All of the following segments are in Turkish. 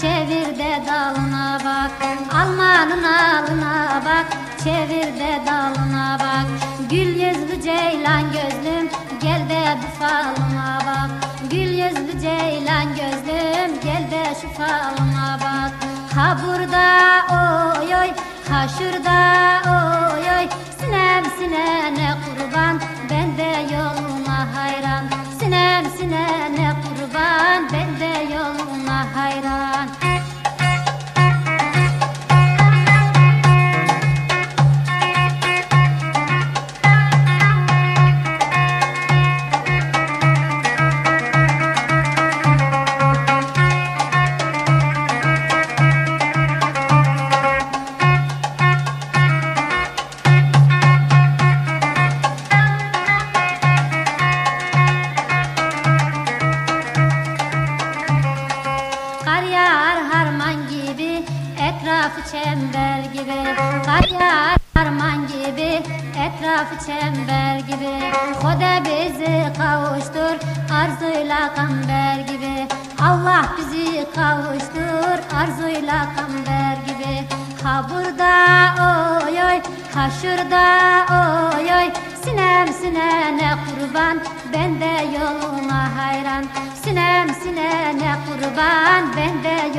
çevir de dalına bak. Almanın alına bak. Çevir de dalına bak. Gül yüzlü ceylan gözlüm gel de bu falıma bak. Gül yüzlü ceylan gözlüm gel de şu falıma bak. Ha burada oy oy. Ha şurada oy oy. Sinem sinene kurban çember gibi Kar yağar harman gibi etrafı çember gibi. Koda bizi kavuştur arzuyla kamber gibi. Allah bizi kavuştur arzuyla kamber gibi. Ha burada oy oy ha şurada oy oy. Sinem sinene kurban ben de yoluna hayran. Sinem sinene kurban ben de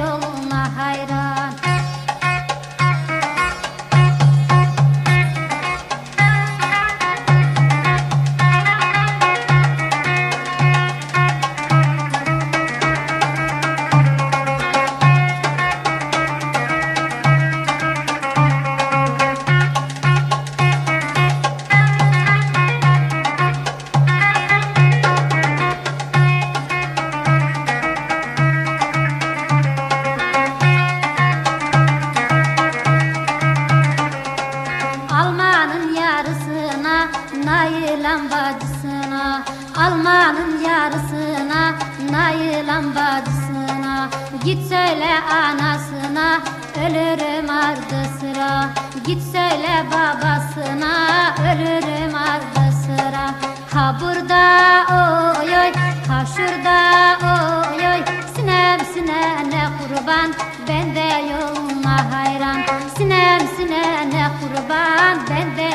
Nayılan bacısına Almanın yarısına Nayılan bacısına. Git söyle anasına Ölürüm ardı sıra. Git söyle babasına Ölürüm ardı sıra. Ha burada oy oy. Ha şurada oy oy. Sinem sinene kurban Ben de yoluna hayran. Sinem sinene kurban Ben de